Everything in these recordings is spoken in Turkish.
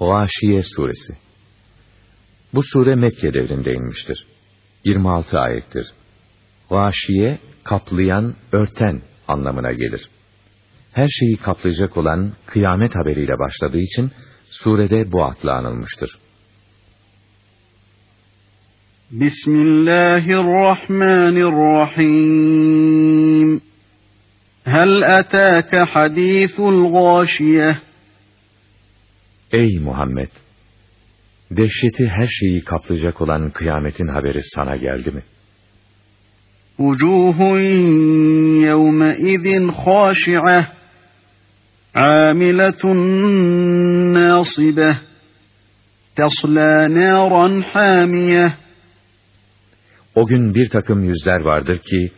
Gâşiye Suresi Bu sure Mekke devrinde inmiştir. 26 ayettir. Gâşiye, kaplayan, örten anlamına gelir. Her şeyi kaplayacak olan kıyamet haberiyle başladığı için surede bu adla anılmıştır. Bismillahirrahmanirrahim. Hel etâke hadîthul gâşiyeh Ey Muhammed! Dehşeti her şeyi kaplayacak olan kıyametin haberi sana geldi mi? وُجُوهٌ يَوْمَئِذٍ خَاشِعَةٌ عَامِلَةٌ نَاصِبَةٌ تَصْلَى نَارًا حَامِيَةٌ O gün bir takım yüzler vardır ki,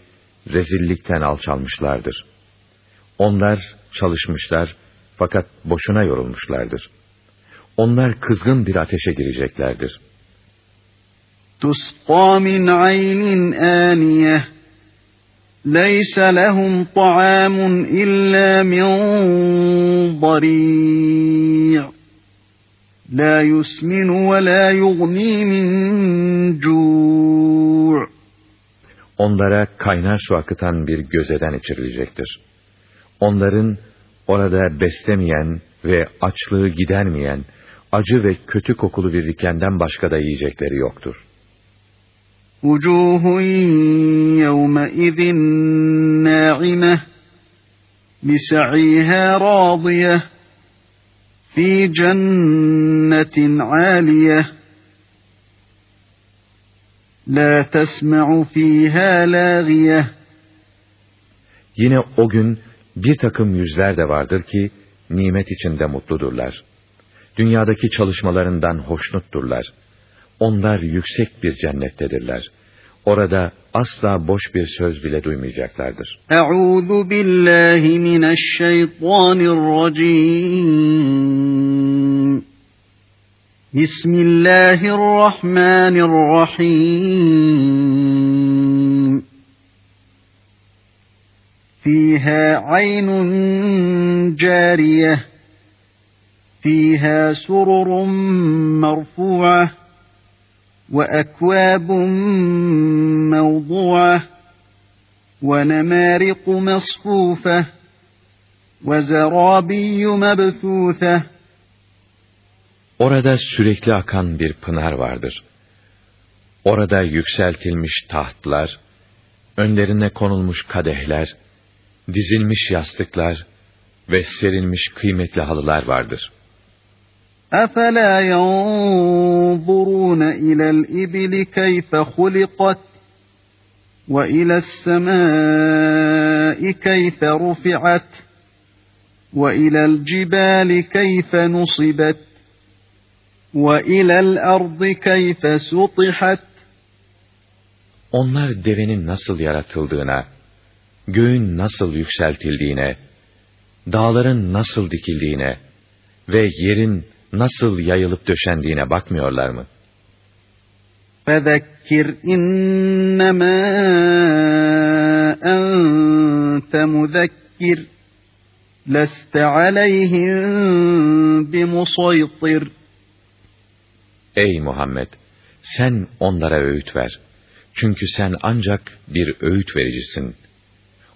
rezillikten alçalmışlardır. Onlar çalışmışlar, fakat boşuna yorulmuşlardır. Onlar kızgın bir ateşe gireceklerdir. تُسْقَى مِنْ عَيْنٍ آنِيَةٍ لَيْسَ لَهُمْ طَعَامٌ إِلَّا مِنْ ضَرِيعٍ لَا يُسْمِنُ وَلَا يُغْنِي مِنْ جُوعٍ Onlara kaynar su akıtan bir gözeden içirilecektir. Onların orada beslemeyen ve açlığı gidermeyen, acı ve kötü kokulu bir dikenden başka da yiyecekleri yoktur. Vucuhun yevmeizin na'imeh, bisa'iha radiyeh, fi cennetin aliyeh, la tesme'u fiha lâgiyeh. Yine o gün bir takım yüzler de vardır ki, nimet içinde mutludurlar dünyadaki çalışmalarından hoşnutturlar. Onlar yüksek bir cennettedirler. Orada asla boş bir söz bile duymayacaklardır. Euzu billahi mineşşeytanirracim. Bismillahirrahmanirrahim. Fiha aynun cariyeh فيها سرر مرفوعة وأكواب موضوعة ونمارق مصفوفة وزرابي مبثوثة Orada sürekli akan bir pınar vardır. Orada yükseltilmiş tahtlar, önlerine konulmuş kadehler, dizilmiş yastıklar ve serilmiş kıymetli halılar vardır.'' أفلا ينظرون إلى الإبل كيف خلقت وإلى السماء كيف رفعت وإلى الجبال كيف نصبت وإلى الأرض كيف سطحت Onlar devenin nasıl yaratıldığına, göğün nasıl yükseltildiğine, dağların nasıl dikildiğine ve yerin nasıl yayılıp döşendiğine bakmıyorlar mı? فَذَكِّرْ اِنَّمَا اَنْتَ مُذَكِّرْ لَسْتَ عَلَيْهِمْ بِمُصَيْطِرْ Ey Muhammed! Sen onlara öğüt ver. Çünkü sen ancak bir öğüt vericisin.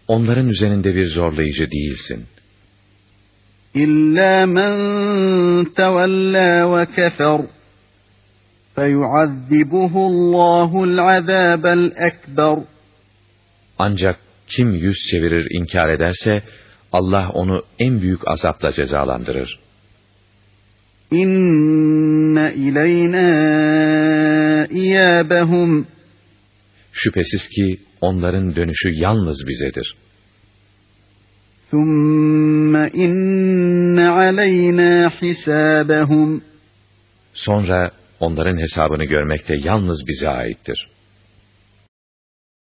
Onların üzerinde bir zorlayıcı değilsin. İlla men tevella ve kefer. Feyuazzibuhu Allahul azabel ekber. Ancak kim yüz çevirir inkar ederse Allah onu en büyük azapla cezalandırır. İnne ileyna iyâbehum. Şüphesiz ki onların dönüşü yalnız bizedir.'' ثُمَّ إِنَّ عَلَيْنَا حِسَابَهُمْ Sonra onların hesabını görmek de yalnız bize aittir.